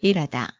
일하다